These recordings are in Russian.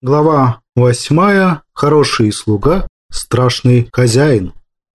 Глава восьмая. Хороший слуга, страшный хозяин.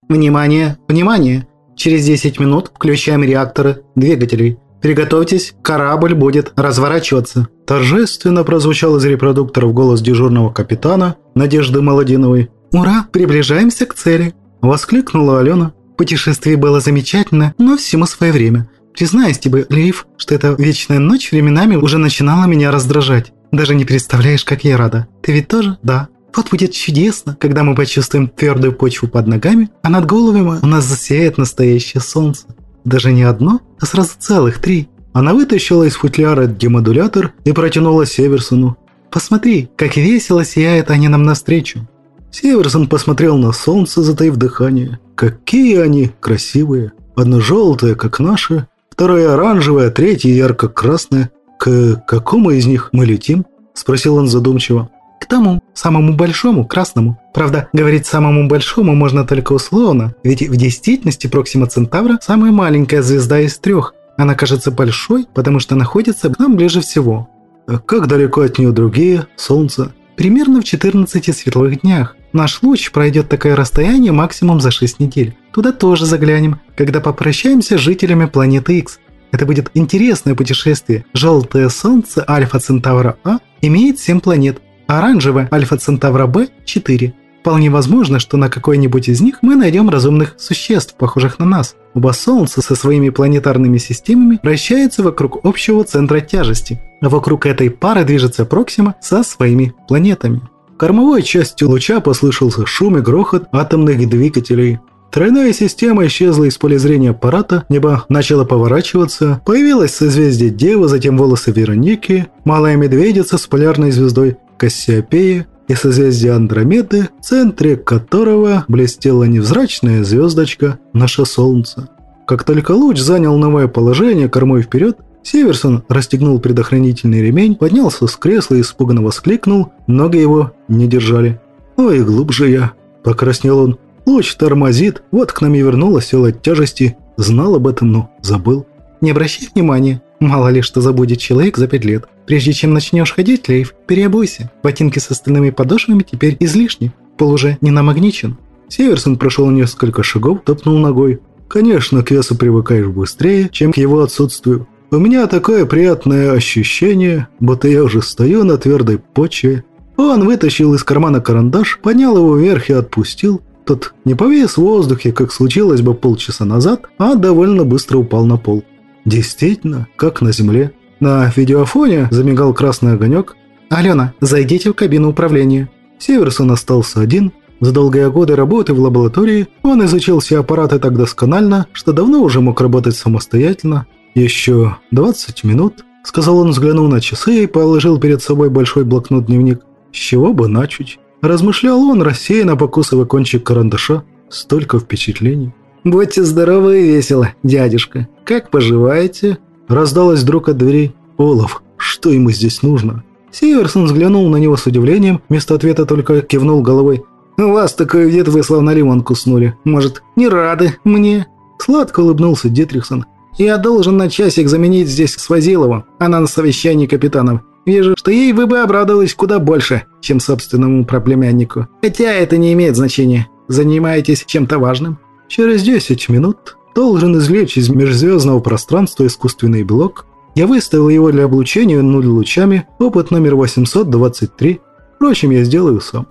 Внимание, внимание! Через 10 минут включаем реакторы двигателей. Приготовьтесь, корабль будет разворачиваться. Торжественно прозвучал из репродукторов голос дежурного капитана Надежды Молодиновой. «Ура! Приближаемся к цели!» – воскликнула Алена. Путешествие было замечательно, но всему свое время. Признаюсь тебе, Лейв, что эта вечная ночь временами уже начинала меня раздражать. Даже не представляешь, как я рада. Ты ведь тоже? Да. Вот будет чудесно, когда мы почувствуем твердую почву под ногами, а над головами у нас засияет настоящее солнце. Даже не одно, а сразу целых три. Она вытащила из футляра демодулятор и протянула Северсону. «Посмотри, как весело сияют они нам навстречу». Северсон посмотрел на солнце, затаив дыхание. Какие они красивые. Одно желтое, как наше, второе оранжевое, третье ярко-красное. «К какому из них мы летим?» – спросил он задумчиво. «К тому, самому большому, красному. Правда, говорить самому большому можно только условно, ведь в действительности Проксима Центавра – самая маленькая звезда из трех. Она кажется большой, потому что находится к нам ближе всего». А «Как далеко от нее другие, Солнце?» «Примерно в 14 светлых днях. Наш луч пройдет такое расстояние максимум за 6 недель. Туда тоже заглянем, когда попрощаемся с жителями планеты X. Это будет интересное путешествие. Желтое Солнце Альфа Центавра А имеет 7 планет, оранжевое Альфа Центавра Б – 4. Вполне возможно, что на какой-нибудь из них мы найдем разумных существ, похожих на нас. Оба Солнца со своими планетарными системами вращаются вокруг общего центра тяжести, а вокруг этой пары движется Проксима со своими планетами. Кормовой части луча послышался шум и грохот атомных двигателей. Тройная система исчезла из поля зрения аппарата, небо начало поворачиваться, появилось созвездие Девы, затем волосы Вероники, малая медведица с полярной звездой Кассиопея и созвездие Андромеды, в центре которого блестела невзрачная звездочка «Наше Солнце». Как только луч занял новое положение кормой вперед, Северсон расстегнул предохранительный ремень, поднялся с кресла и испуганно воскликнул, ноги его не держали. «Ой, глубже я!» – покраснел он. Луч тормозит, вот к нам и вернулась сила тяжести. Знал об этом, но забыл. Не обращай внимания. Мало ли что забудет человек за пять лет. Прежде чем начнешь ходить, Лейв, переобуйся. Ботинки с остальными подошвами теперь излишни. Пол уже не намагничен. Северсон прошел несколько шагов, топнул ногой. Конечно, к весу привыкаешь быстрее, чем к его отсутствию. У меня такое приятное ощущение, будто я уже стою на твердой почве. Он вытащил из кармана карандаш, поднял его вверх и отпустил. Тот не повис в воздухе, как случилось бы полчаса назад, а довольно быстро упал на пол. Действительно, как на земле. На видеофоне замигал красный огонек. «Алена, зайдите в кабину управления». Северсон остался один. За долгие годы работы в лаборатории он изучил все аппараты так досконально, что давно уже мог работать самостоятельно. «Еще 20 минут», — сказал он, взглянул на часы и положил перед собой большой блокнот-дневник. «С чего бы начать?» Размышлял он, рассеянно покусывая кончик карандаша. Столько впечатлений. «Будьте здоровы и весело, дядюшка. Как поживаете?» Раздалось вдруг от дверей. «Олаф, что ему здесь нужно?» Сиверсон взглянул на него с удивлением, вместо ответа только кивнул головой. «У вас такой вид, вы словно лимон куснули. Может, не рады мне?» Сладко улыбнулся Дитрихсон. «Я должен на часик заменить здесь Свазилову. Она на совещании капитанов. Вижу, что ей вы бы обрадовались куда больше, чем собственному проплемяннику. Хотя это не имеет значения. Занимаетесь чем-то важным. Через 10 минут должен извлечь из межзвездного пространства искусственный блок. Я выставил его для облучения нуль лучами, опыт номер 823. Впрочем, я сделаю сам.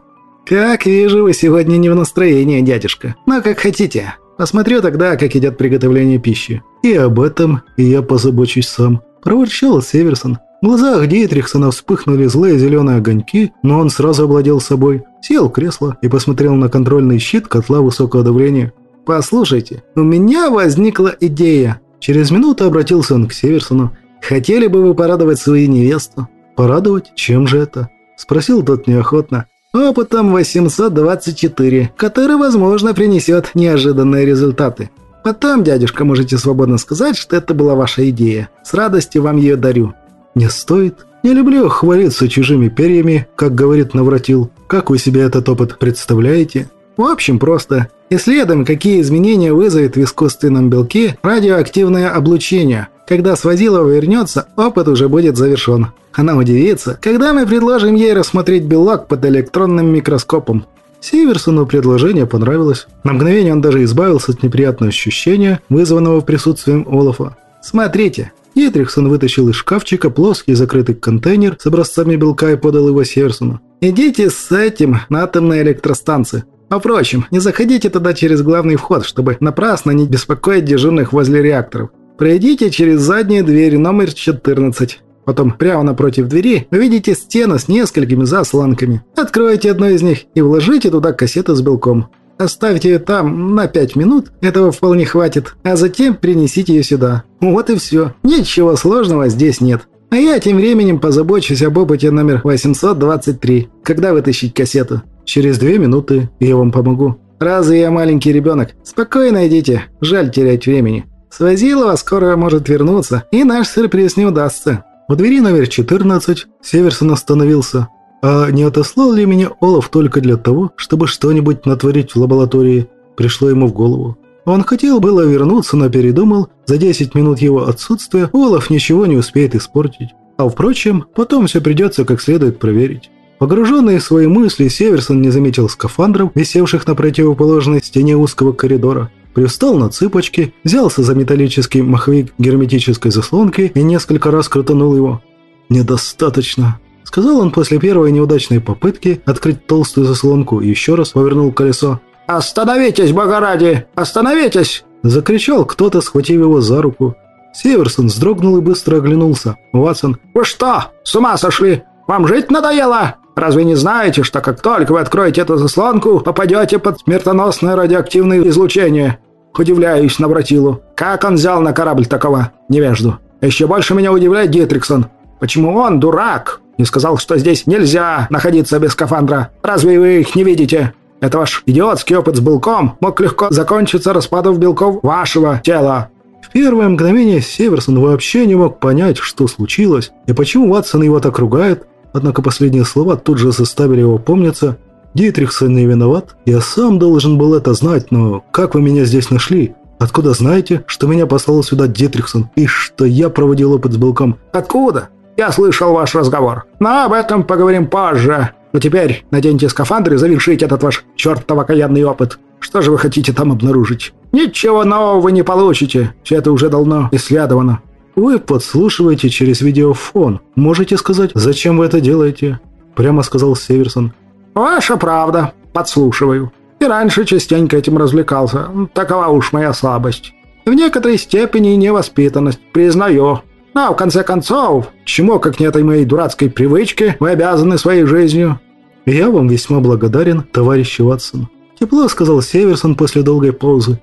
«Как вижу, вы сегодня не в настроении, дядюшка. Но как хотите. Посмотрю тогда, как идет приготовление пищи». «И об этом я позабочусь сам», – проворчал Северсон. В глазах Дитрихсона вспыхнули злые зеленые огоньки, но он сразу овладел собой, сел в кресло и посмотрел на контрольный щит котла высокого давления. «Послушайте, у меня возникла идея». Через минуту обратился он к Северсону. «Хотели бы вы порадовать свою невесту?» «Порадовать? Чем же это?» Спросил тот неохотно. «Опытом 824, который, возможно, принесет неожиданные результаты. Потом, дядюшка, можете свободно сказать, что это была ваша идея. С радостью вам ее дарю. «Не стоит. Не люблю хвалиться чужими перьями, как говорит Навратил. Как вы себе этот опыт представляете?» В общем, просто. Исследуем, какие изменения вызовет в искусственном белке радиоактивное облучение. Когда Свазилова вернется, опыт уже будет завершен. Она удивится, когда мы предложим ей рассмотреть белок под электронным микроскопом. Сиверсону предложение понравилось. На мгновение он даже избавился от неприятного ощущения, вызванного присутствием Олафа. «Смотрите!» Дитрихсон вытащил из шкафчика плоский закрытый контейнер с образцами белка и подал его Северсону. «Идите с этим на атомной электростанции. А впрочем, не заходите туда через главный вход, чтобы напрасно не беспокоить дежурных возле реакторов. Пройдите через заднюю дверь номер 14. Потом прямо напротив двери увидите стену с несколькими заслонками. Откройте одну из них и вложите туда кассету с белком. Оставьте ее там на 5 минут, этого вполне хватит, а затем принесите ее сюда. Вот и все. Ничего сложного здесь нет. А я тем временем позабочусь об опыте номер 823. Когда вытащить кассету? Через две минуты, я вам помогу. Разве я маленький ребенок? Спокойно идите, жаль терять времени. Свозилова скоро может вернуться, и наш сюрприз не удастся. У двери номер 14 Северсон остановился. А не отослал ли меня Олаф только для того, чтобы что-нибудь натворить в лаборатории? Пришло ему в голову. Он хотел было вернуться, но передумал. За 10 минут его отсутствия Олаф ничего не успеет испортить. А впрочем, потом все придется как следует проверить. Погруженный в свои мысли, Северсон не заметил скафандров, висевших на противоположной стене узкого коридора. Привстал на цыпочки, взялся за металлический маховик герметической заслонки и несколько раз крутанул его. «Недостаточно», — сказал он после первой неудачной попытки открыть толстую заслонку и еще раз повернул колесо. «Остановитесь, бога ради! Остановитесь!» — закричал кто-то, схватив его за руку. Северсон вздрогнул и быстро оглянулся. «Ватсон!» «Вы что, с ума сошли? Вам жить надоело?» Разве не знаете, что как только вы откроете эту заслонку, попадете под смертоносное радиоактивное излучение? Удивляюсь на Братилу. Как он взял на корабль такого невежду? Еще больше меня удивляет Дитриксон. Почему он, дурак, не сказал, что здесь нельзя находиться без скафандра? Разве вы их не видите? Это ваш идиотский опыт с белком мог легко закончиться распадом белков вашего тела. В первое мгновение Северсон вообще не мог понять, что случилось, и почему Ватсон его так ругает, Однако последние слова тут же заставили его помниться. «Дитрихсон не виноват. Я сам должен был это знать, но как вы меня здесь нашли? Откуда знаете, что меня послал сюда Дитрихсон и что я проводил опыт с белком?» «Откуда? Я слышал ваш разговор. Но об этом поговорим позже. Но теперь наденьте скафандр и завершите этот ваш чертов окаянный опыт. Что же вы хотите там обнаружить? Ничего нового вы не получите. Все это уже давно исследовано. «Вы подслушиваете через видеофон. Можете сказать, зачем вы это делаете?» Прямо сказал Северсон. «Ваша правда. Подслушиваю. И раньше частенько этим развлекался. Такова уж моя слабость. В некоторой степени невоспитанность, признаю. Но, в конце концов, чему, как не этой моей дурацкой привычке, вы обязаны своей жизнью?» «Я вам весьма благодарен, товарищ Ватсон», – тепло сказал Северсон после долгой паузы.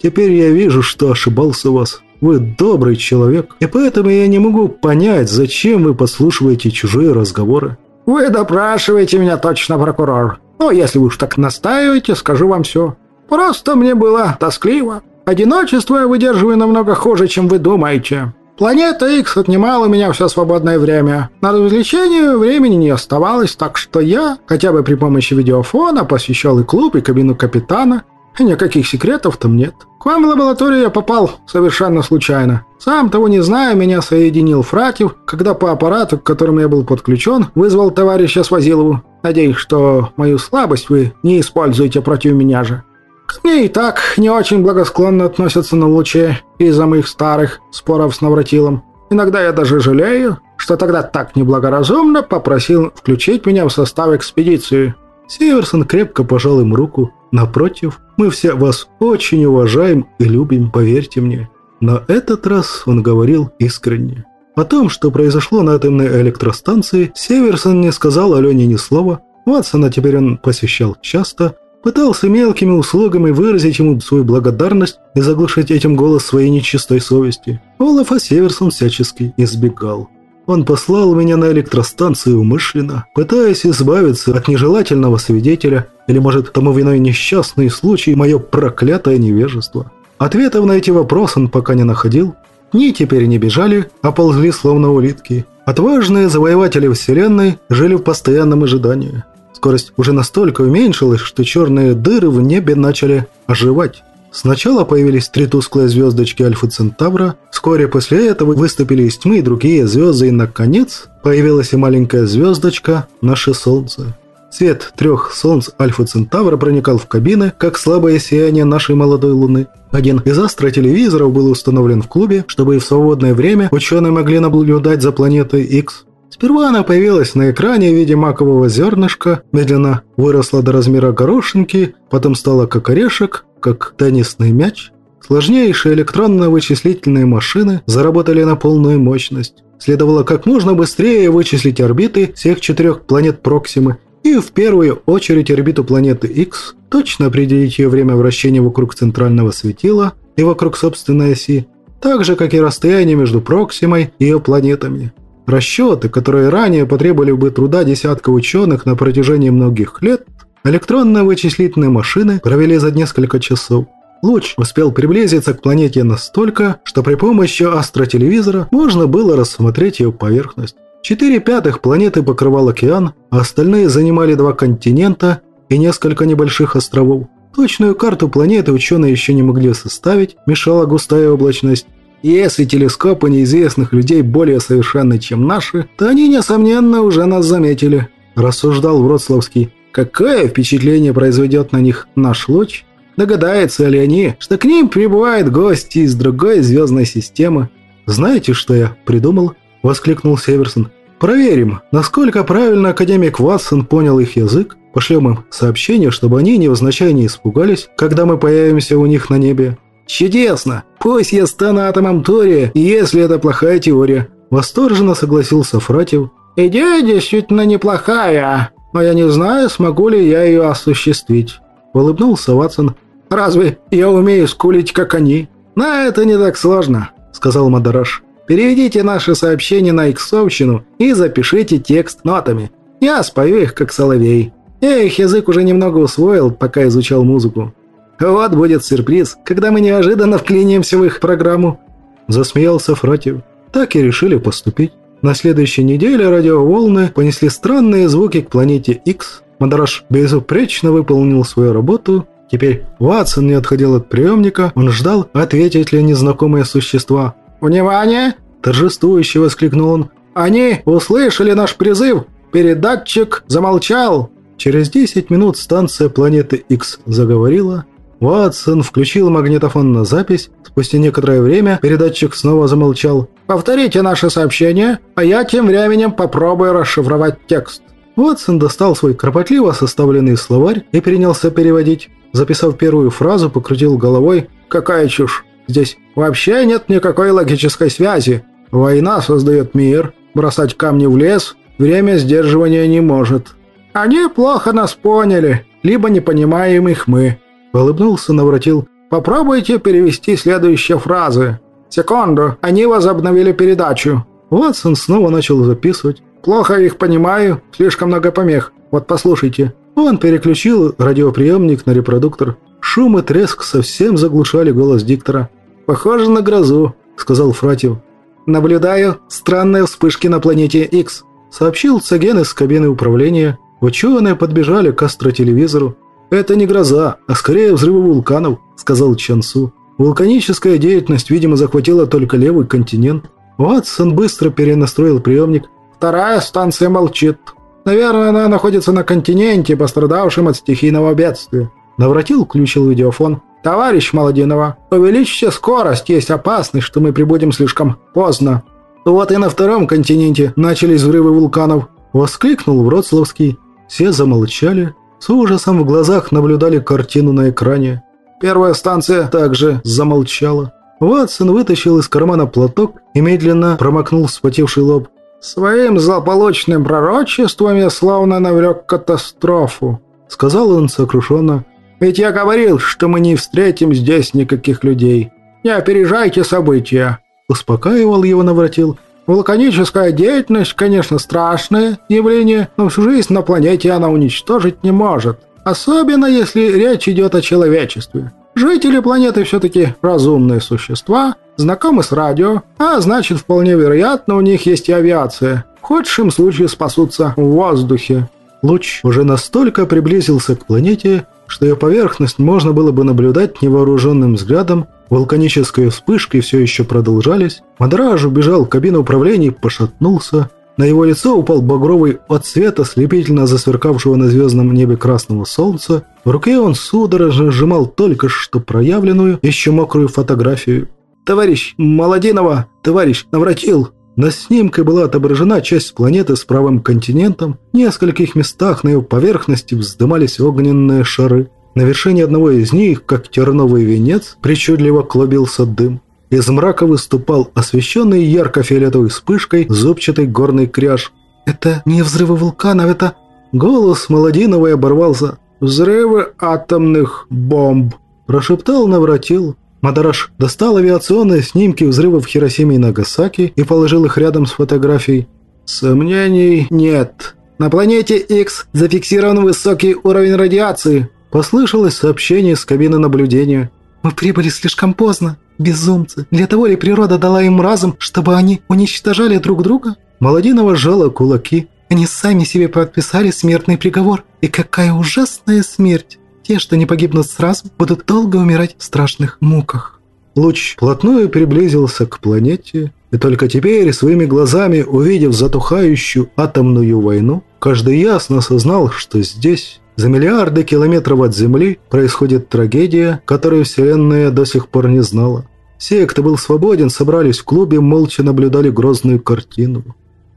«Теперь я вижу, что ошибался вас. Вы добрый человек, и поэтому я не могу понять, зачем вы подслушиваете чужие разговоры». «Вы допрашиваете меня точно, прокурор. Но если уж так настаиваете, скажу вам все. Просто мне было тоскливо. Одиночество я выдерживаю намного хуже, чем вы думаете. Планета X отнимала у меня все свободное время. На развлечение времени не оставалось, так что я, хотя бы при помощи видеофона, посещал и клуб, и кабину капитана, Никаких секретов там нет. К вам в лабораторию я попал совершенно случайно. Сам того не зная, меня соединил Фратьев, когда по аппарату, к которому я был подключен, вызвал товарища Свазилову. Надеюсь, что мою слабость вы не используете против меня же. К мне и так не очень благосклонно относятся на луче из-за моих старых споров с Навратилом. Иногда я даже жалею, что тогда так неблагоразумно попросил включить меня в состав экспедиции. Северсон крепко пожал им руку. Напротив, мы все вас очень уважаем и любим, поверьте мне. На этот раз он говорил искренне. О том, что произошло на атомной электростанции, Северсон не сказал Алене ни слова. Ватсона теперь он посещал часто, пытался мелкими услугами выразить ему свою благодарность и заглушить этим голос своей нечистой совести. Олафа Северсон всячески избегал. Он послал меня на электростанцию умышленно, пытаясь избавиться от нежелательного свидетеля, или, может, тому виной несчастный случай, мое проклятое невежество. Ответов на эти вопросы он пока не находил. Дни теперь не бежали, а ползли словно улитки. Отважные завоеватели Вселенной жили в постоянном ожидании. Скорость уже настолько уменьшилась, что черные дыры в небе начали оживать. Сначала появились три тусклые звездочки Альфа Центавра, вскоре после этого выступили из тьмы другие звезды, и, наконец, появилась и маленькая звездочка «Наше Солнце». Свет трех солнц Альфа Центавра проникал в кабины, как слабое сияние нашей молодой Луны. Один из астро-телевизоров был установлен в клубе, чтобы и в свободное время ученые могли наблюдать за планетой X. Сперва она появилась на экране в виде макового зернышка, медленно выросла до размера горошинки, потом стала как орешек, как теннисный мяч. Сложнейшие электронно-вычислительные машины заработали на полную мощность. Следовало как можно быстрее вычислить орбиты всех четырех планет Проксимы и в первую очередь орбиту планеты X, точно определить ее время вращения вокруг центрального светила и вокруг собственной оси, так же, как и расстояние между Проксимой и ее планетами. Расчеты, которые ранее потребовали бы труда десятка ученых на протяжении многих лет, электронно-вычислительные машины провели за несколько часов. Луч успел приблизиться к планете настолько, что при помощи астротелевизора можно было рассмотреть ее поверхность. Четыре пятых планеты покрывал океан, а остальные занимали два континента и несколько небольших островов. Точную карту планеты ученые еще не могли составить, мешала густая облачность, если телескопы неизвестных людей более совершенны, чем наши, то они, несомненно, уже нас заметили», – рассуждал Вроцлавский. «Какое впечатление произведет на них наш луч? Догадаются ли они, что к ним прибывают гости из другой звездной системы?» «Знаете, что я придумал?» – воскликнул Северсон. «Проверим, насколько правильно академик Ватсон понял их язык. Пошлем им сообщение, чтобы они невзначай не испугались, когда мы появимся у них на небе. «Чудесно! Пусть я стану атомом Тори, если это плохая теория!» Восторженно согласился Фратев. «Идея действительно неплохая, но я не знаю, смогу ли я ее осуществить», — улыбнулся Ватсон. «Разве я умею скулить, как они?» «На это не так сложно», — сказал Мадараш. «Переведите наши сообщения на иксовщину и запишите текст нотами. Я спою их, как соловей. Я их язык уже немного усвоил, пока изучал музыку. Вот будет сюрприз, когда мы неожиданно вклинимся в их программу. Засмеялся Фратьев. Так и решили поступить. На следующей неделе радиоволны понесли странные звуки к планете X. Мадараш безупречно выполнил свою работу. Теперь Ватсон не отходил от приемника. Он ждал, ответить ли незнакомые существа. «Внимание!» – торжествующе воскликнул он. «Они услышали наш призыв! Передатчик замолчал!» Через 10 минут станция планеты X заговорила. Ватсон включил магнитофон на запись. Спустя некоторое время передатчик снова замолчал. «Повторите наше сообщение, а я тем временем попробую расшифровать текст». Ватсон достал свой кропотливо составленный словарь и принялся переводить. Записав первую фразу, покрутил головой. «Какая чушь! Здесь вообще нет никакой логической связи. Война создает мир, бросать камни в лес время сдерживания не может. Они плохо нас поняли, либо не понимаем их мы. Улыбнулся, навратил. «Попробуйте перевести следующие фразы. Секунду, они возобновили передачу». Ватсон снова начал записывать. «Плохо их понимаю, слишком много помех. Вот послушайте». Он переключил радиоприемник на репродуктор. Шум и треск совсем заглушали голос диктора. «Похоже на грозу», — сказал Фратьев. «Наблюдаю странные вспышки на планете X», — сообщил Цаген из кабины управления. Ученые подбежали к астротелевизору. «Это не гроза, а скорее взрывы вулканов», – сказал Чансу. Вулканическая деятельность, видимо, захватила только левый континент. Ватсон быстро перенастроил приемник. «Вторая станция молчит. Наверное, она находится на континенте, пострадавшем от стихийного бедствия». Навратил, включил видеофон. «Товарищ Молодинова, увеличьте скорость, есть опасность, что мы прибудем слишком поздно». «Вот и на втором континенте начались взрывы вулканов», – воскликнул Вроцлавский. Все замолчали, с ужасом в глазах наблюдали картину на экране. Первая станция также замолчала. Ватсон вытащил из кармана платок и медленно промокнул вспотевший лоб. «Своим злополучным пророчеством я славно навлек катастрофу», — сказал он сокрушенно. «Ведь я говорил, что мы не встретим здесь никаких людей. Не опережайте события», — успокаивал его Навратил. Вулканическая деятельность, конечно, страшное явление, но всю жизнь на планете она уничтожить не может. Особенно, если речь идет о человечестве. Жители планеты все-таки разумные существа, знакомы с радио, а значит, вполне вероятно, у них есть и авиация. В худшем случае спасутся в воздухе. Луч уже настолько приблизился к планете, что ее поверхность можно было бы наблюдать невооруженным взглядом, вулканические вспышки все еще продолжались. Мадраж убежал в кабину управления и пошатнулся. На его лицо упал багровый от света, слепительно засверкавшего на звездном небе красного солнца. В руке он судорожно сжимал только что проявленную, еще мокрую фотографию. «Товарищ Молодинова! Товарищ Навратил!» На снимке была отображена часть планеты с правым континентом. В нескольких местах на ее поверхности вздымались огненные шары. На вершине одного из них, как терновый венец, причудливо клубился дым. Из мрака выступал освещенный ярко-фиолетовой вспышкой зубчатый горный кряж. «Это не взрывы вулканов, это...» Голос Молодиновой оборвался. «Взрывы атомных бомб!» Прошептал Навратил. Мадараш достал авиационные снимки взрывов в Хиросиме и Нагасаки и положил их рядом с фотографией. «Сомнений нет. На планете X зафиксирован высокий уровень радиации», послышалось сообщение с кабины наблюдения. «Мы прибыли слишком поздно, безумцы. Для того ли природа дала им разум, чтобы они уничтожали друг друга?» Молодинова сжала кулаки. «Они сами себе подписали смертный приговор. И какая ужасная смерть!» Те, что не погибнут сразу, будут долго умирать в страшных муках. Луч плотную приблизился к планете, и только теперь, своими глазами увидев затухающую атомную войну, каждый ясно осознал, что здесь, за миллиарды километров от Земли, происходит трагедия, которую Вселенная до сих пор не знала. Все, кто был свободен, собрались в клубе, молча наблюдали грозную картину.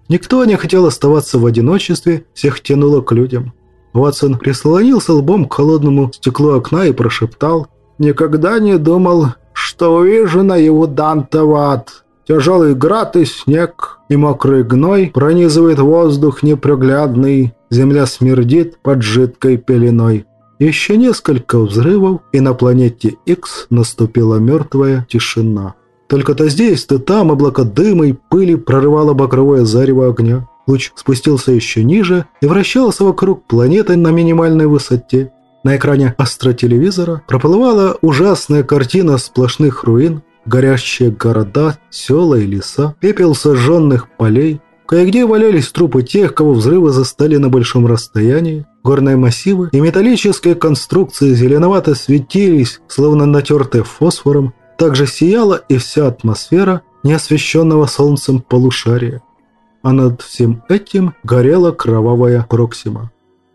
Никто не хотел оставаться в одиночестве, всех тянуло к людям. Ватсон прислонился лбом к холодному стеклу окна и прошептал «Никогда не думал, что увижу на его Дантов ад. Тяжелый град и снег, и мокрый гной пронизывает воздух неприглядный, земля смердит под жидкой пеленой». Еще несколько взрывов, и на планете X наступила мертвая тишина. Только-то здесь, то там облако дыма и пыли прорывало багровое зарево огня. Луч спустился еще ниже и вращался вокруг планеты на минимальной высоте. На экране астротелевизора проплывала ужасная картина сплошных руин, горящие города, села и леса, пепел сожженных полей. Кое-где валялись трупы тех, кого взрывы застали на большом расстоянии. Горные массивы и металлические конструкции зеленовато светились, словно натертые фосфором. Также сияла и вся атмосфера неосвещенного солнцем полушария а над всем этим горела кровавая Проксима.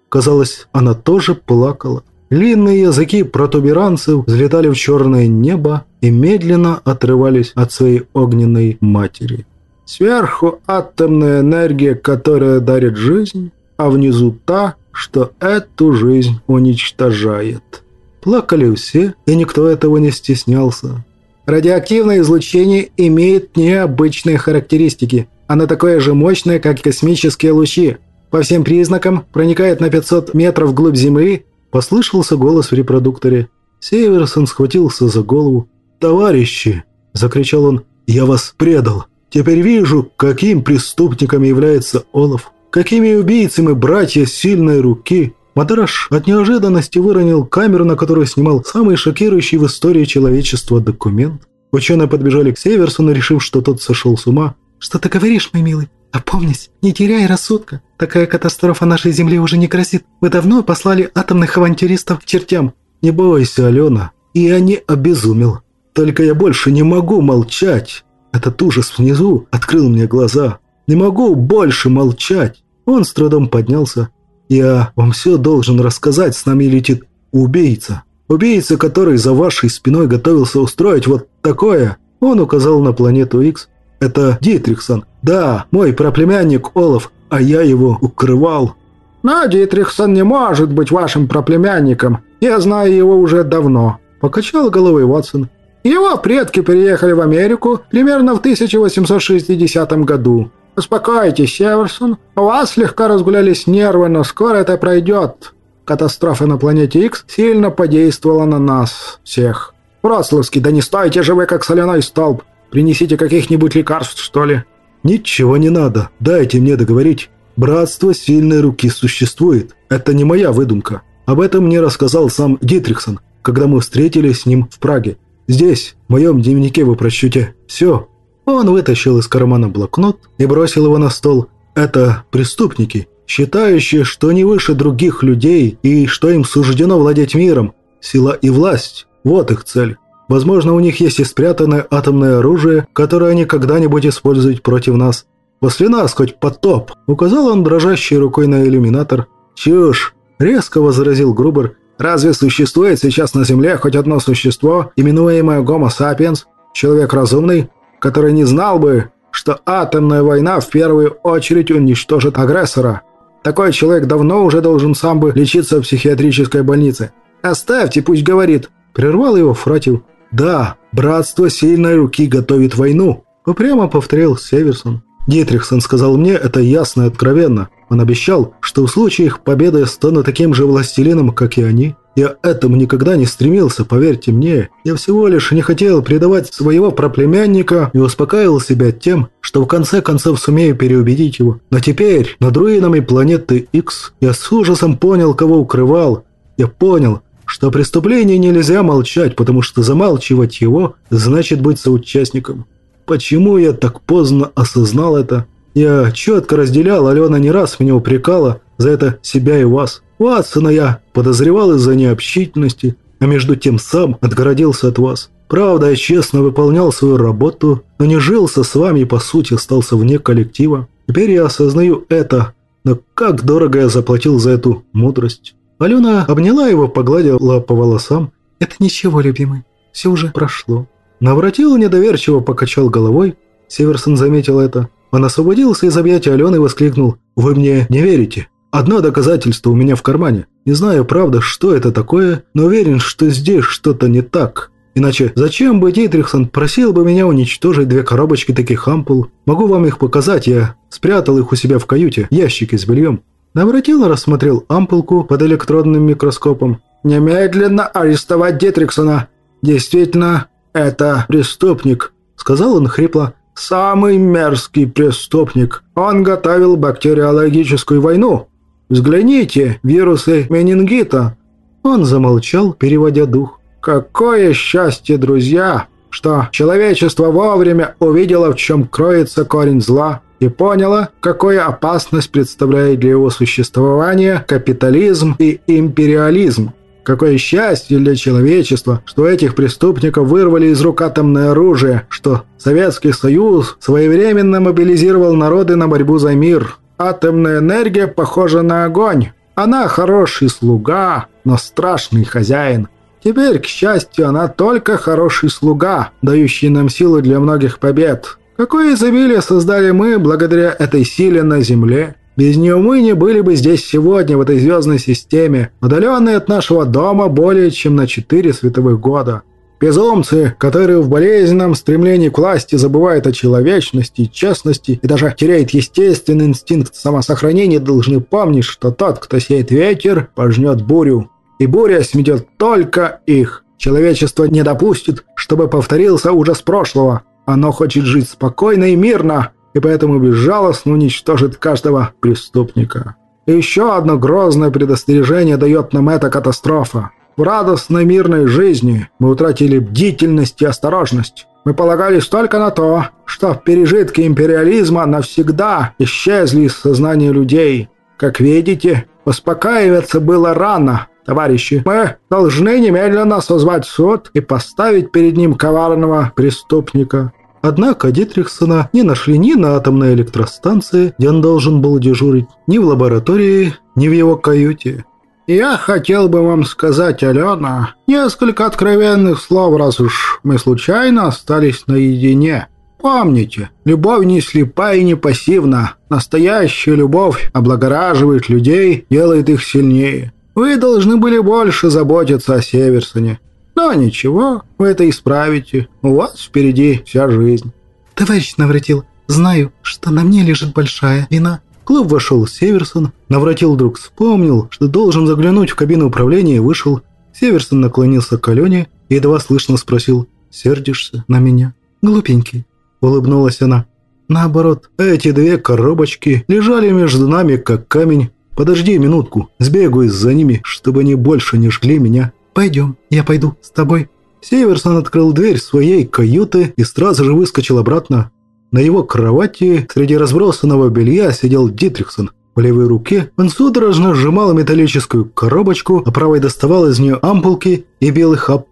Казалось, она тоже плакала. Длинные языки протуберанцев взлетали в черное небо и медленно отрывались от своей огненной матери. Сверху атомная энергия, которая дарит жизнь, а внизу та, что эту жизнь уничтожает. Плакали все, и никто этого не стеснялся. Радиоактивное излучение имеет необычные характеристики, оно такое же мощное, как космические лучи. По всем признакам проникает на 500 метров вглубь Земли. Послышался голос в репродукторе. Северсон схватился за голову. «Товарищи!» – закричал он. «Я вас предал! Теперь вижу, каким преступником является Олаф. Какими убийцами братья сильной руки!» Матраш от неожиданности выронил камеру, на которую снимал самый шокирующий в истории человечества документ. Ученые подбежали к Северсону, решив, что тот сошел с ума. «Что ты говоришь, мой милый? Опомнись, не теряй рассудка. Такая катастрофа нашей Земле уже не грозит. Вы давно послали атомных авантюристов к чертям». «Не бойся, Алена, и я не обезумел. Только я больше не могу молчать. Этот ужас внизу открыл мне глаза. Не могу больше молчать». Он с трудом поднялся. «Я вам все должен рассказать, с нами летит убийца. Убийца, который за вашей спиной готовился устроить вот такое». Он указал на планету X, это Дитрихсон. Да, мой проплемянник Олаф, а я его укрывал». «Но Дитрихсон не может быть вашим проплемянником. Я знаю его уже давно», – покачал головой Ватсон. «Его предки переехали в Америку примерно в 1860 году. Успокойтесь, Северсон. У вас слегка разгулялись нервы, но скоро это пройдет. Катастрофа на планете X сильно подействовала на нас всех. Вроцлавский, да не стойте же вы, как соляной столб. Принесите каких-нибудь лекарств, что ли?» «Ничего не надо. Дайте мне договорить. Братство сильной руки существует. Это не моя выдумка. Об этом мне рассказал сам Дитрихсон, когда мы встретились с ним в Праге. Здесь, в моем дневнике вы прочтете все». Он вытащил из кармана блокнот и бросил его на стол. «Это преступники, считающие, что они выше других людей и что им суждено владеть миром. Сила и власть – вот их цель. Возможно, у них есть и спрятанное атомное оружие, которое они когда-нибудь используют против нас. После нас хоть потоп!» – указал он дрожащей рукой на иллюминатор. «Чушь!» – резко возразил Грубер. «Разве существует сейчас на Земле хоть одно существо, именуемое Homo sapiens, человек разумный, который не знал бы, что атомная война в первую очередь уничтожит агрессора? Такой человек давно уже должен сам бы лечиться в психиатрической больнице. Оставьте, пусть говорит!» – прервал его Фратив. «Да, братство сильной руки готовит войну», – упрямо повторил Северсон. Дитрихсон сказал мне это ясно и откровенно. Он обещал, что в случае их победы я стану таким же властелином, как и они. Я этому никогда не стремился, поверьте мне. Я всего лишь не хотел предавать своего проплемянника и успокаивал себя тем, что в конце концов сумею переубедить его. Но теперь, над руинами планеты X, я с ужасом понял, кого укрывал. Я понял, что преступление нельзя молчать, потому что замалчивать его значит быть соучастником. Почему я так поздно осознал это? Я четко разделял, Алена не раз меня упрекала за это себя и вас. Ватсона я подозревал из-за необщительности, а между тем сам отгородился от вас. Правда, я честно выполнял свою работу, но не жился с вами и, по сути, остался вне коллектива. Теперь я осознаю это, но как дорого я заплатил за эту мудрость. Алена обняла его, погладила по волосам. «Это ничего, любимый, все уже прошло. Навратил недоверчиво покачал головой. Северсон заметил это. Он освободился из объятия Алены и воскликнул. «Вы мне не верите? Одно доказательство у меня в кармане. Не знаю, правда, что это такое, но уверен, что здесь что-то не так. Иначе зачем бы Дитрихсон просил бы меня уничтожить две коробочки таких ампул? Могу вам их показать, я спрятал их у себя в каюте, ящики с бельем». Навратил рассмотрел ампулку под электродным микроскопом. «Немедленно арестовать Дитриксона. Действительно, «Это преступник», — сказал он хрипло. «Самый мерзкий преступник. Он готовил бактериологическую войну. Взгляните, вирусы менингита». Он замолчал, переводя дух. «Какое счастье, друзья, что человечество вовремя увидело, в чем кроется корень зла, и поняло, какую опасность представляет для его существования капитализм и империализм. Какое счастье для человечества, что этих преступников вырвали из рук атомное оружие, что Советский Союз своевременно мобилизировал народы на борьбу за мир. Атомная энергия похожа на огонь. Она хороший слуга, но страшный хозяин. Теперь, к счастью, она только хороший слуга, дающий нам силу для многих побед. Какое изобилие создали мы благодаря этой силе на Земле. Без нее мы не были бы здесь сегодня, в этой звездной системе, удаленные от нашего дома более чем на четыре световых года. Безумцы, которые в болезненном стремлении к власти забывают о человечности, честности и даже теряют естественный инстинкт самосохранения, должны помнить, что тот, кто сеет ветер, пожнет бурю. И буря сметет только их. Человечество не допустит, чтобы повторился ужас прошлого. Оно хочет жить спокойно и мирно, и поэтому безжалостно уничтожит каждого преступника. И еще одно грозное предостережение дает нам эта катастрофа. В радостной мирной жизни мы утратили бдительность и осторожность. Мы полагались только на то, что пережитки империализма навсегда исчезли из сознания людей. Как видите, успокаиваться было рано, товарищи. Мы должны немедленно созвать суд и поставить перед ним коварного преступника. Однако Дитрихсона не нашли ни на атомной электростанции, где он должен был дежурить, ни в лаборатории, ни в его каюте. «Я хотел бы вам сказать, Алена, несколько откровенных слов, раз уж мы случайно остались наедине. Помните, любовь не слепа и не пассивна. Настоящая любовь облагораживает людей, делает их сильнее. Вы должны были больше заботиться о Северсоне. Но ничего, вы это исправите. У вас впереди вся жизнь. Товарищ Навратил, знаю, что на мне лежит большая вина. В клуб вошел Северсон. Навратил вдруг вспомнил, что должен заглянуть в кабину управления и вышел. Северсон наклонился к Алене и едва слышно спросил «Сердишься на меня?» «Глупенький», — улыбнулась она. «Наоборот, эти две коробочки лежали между нами, как камень. Подожди минутку, сбегаю за ними, чтобы они больше не жгли меня». «Пойдем, я пойду с тобой». Северсон открыл дверь своей каюты и сразу же выскочил обратно. На его кровати среди разбросанного белья сидел Дитрихсон. В левой руке он судорожно сжимал металлическую коробочку, а правой доставал из нее ампулки и белых об.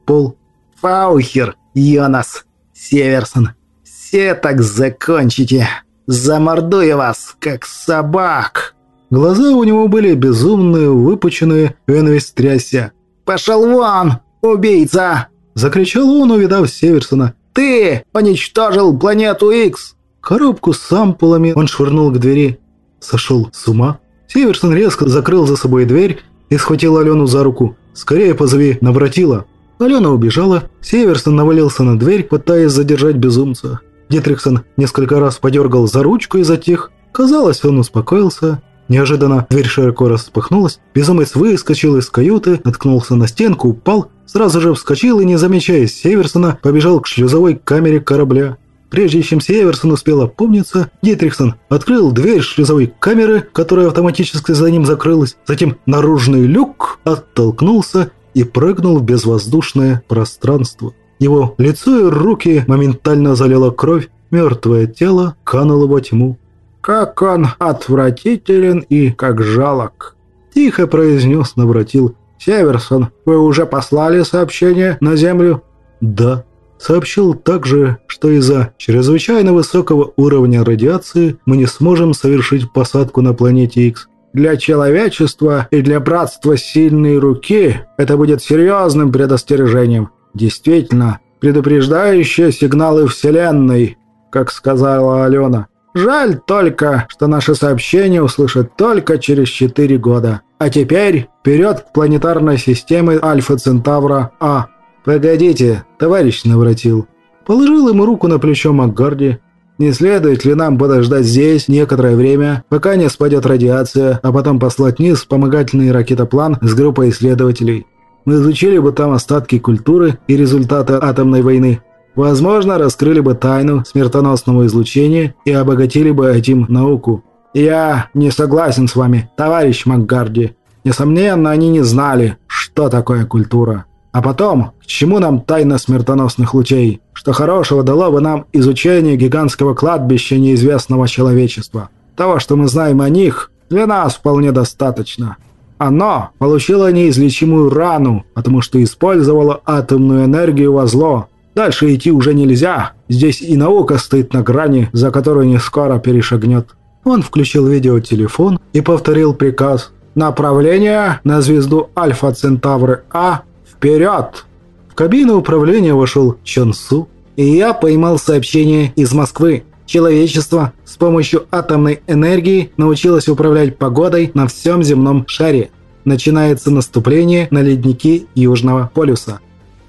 «Фаухер, Йонас, Северсон, все так закончите. Замордую вас, как собак!» Глаза у него были безумные, выпученные, весь трясся. «Пошел вон, убийца!» Закричал он, увидав Северсона. «Ты уничтожил планету Икс!» Коробку с ампулами он швырнул к двери. Сошел с ума. Северсон резко закрыл за собой дверь и схватил Алену за руку. «Скорее позови Навратила!» Алена убежала. Северсон навалился на дверь, пытаясь задержать безумца. Дитриксон несколько раз подергал за ручку и затих. Казалось, он успокоился. Неожиданно дверь широко распахнулась. Безумец выскочил из каюты, наткнулся на стенку, упал, сразу же вскочил и, не замечая Северсона, побежал к шлюзовой камере корабля. Прежде чем Северсон успел опомниться, Дитриксон открыл дверь шлюзовой камеры, которая автоматически за ним закрылась, затем наружный люк оттолкнулся и прыгнул в безвоздушное пространство. Его лицо и руки моментально залила кровь, мертвое тело кануло во тьму. «Как он отвратителен и как жалок!» Тихо произнес Навратил. «Северсон, вы уже послали сообщение на Землю?» «Да». Сообщил также, что из-за чрезвычайно высокого уровня радиации мы не сможем совершить посадку на планете X. Для человечества и для братства сильной руки это будет серьезным предостережением. Действительно, предупреждающие сигналы Вселенной, как сказала Алена. Жаль только, что наше сообщение услышат только через 4 года. А теперь вперед к планетарной системе Альфа Центавра А. «Погодите, товарищ Навратил». Положил ему руку на плечо Макгарди. «Не следует ли нам подождать здесь некоторое время, пока не спадет радиация, а потом послать вниз вспомогательный ракетоплан с группой исследователей? Мы изучили бы там остатки культуры и результаты атомной войны. Возможно, раскрыли бы тайну смертоносного излучения и обогатили бы этим науку. Я не согласен с вами, товарищ Макгарди. Несомненно, они не знали, что такое культура. А потом, к чему нам тайна смертоносных лучей? Что хорошего дало бы нам изучение гигантского кладбища неизвестного человечества? Того, что мы знаем о них, для нас вполне достаточно. Оно получило неизлечимую рану, потому что использовало атомную энергию во зло, Дальше идти уже нельзя. Здесь и наука стоит на грани, за которую не скоро перешагнет. Он включил видеотелефон и повторил приказ. «Направление на звезду Альфа Центавры А. Вперед!» В кабину управления вошел Чон Су. И я поймал сообщение из Москвы. Человечество с помощью атомной энергии научилось управлять погодой на всем земном шаре. Начинается наступление на ледники Южного полюса.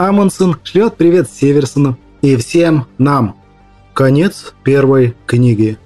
Амундсен шлет привет Северсону и всем нам. Конец первой книги.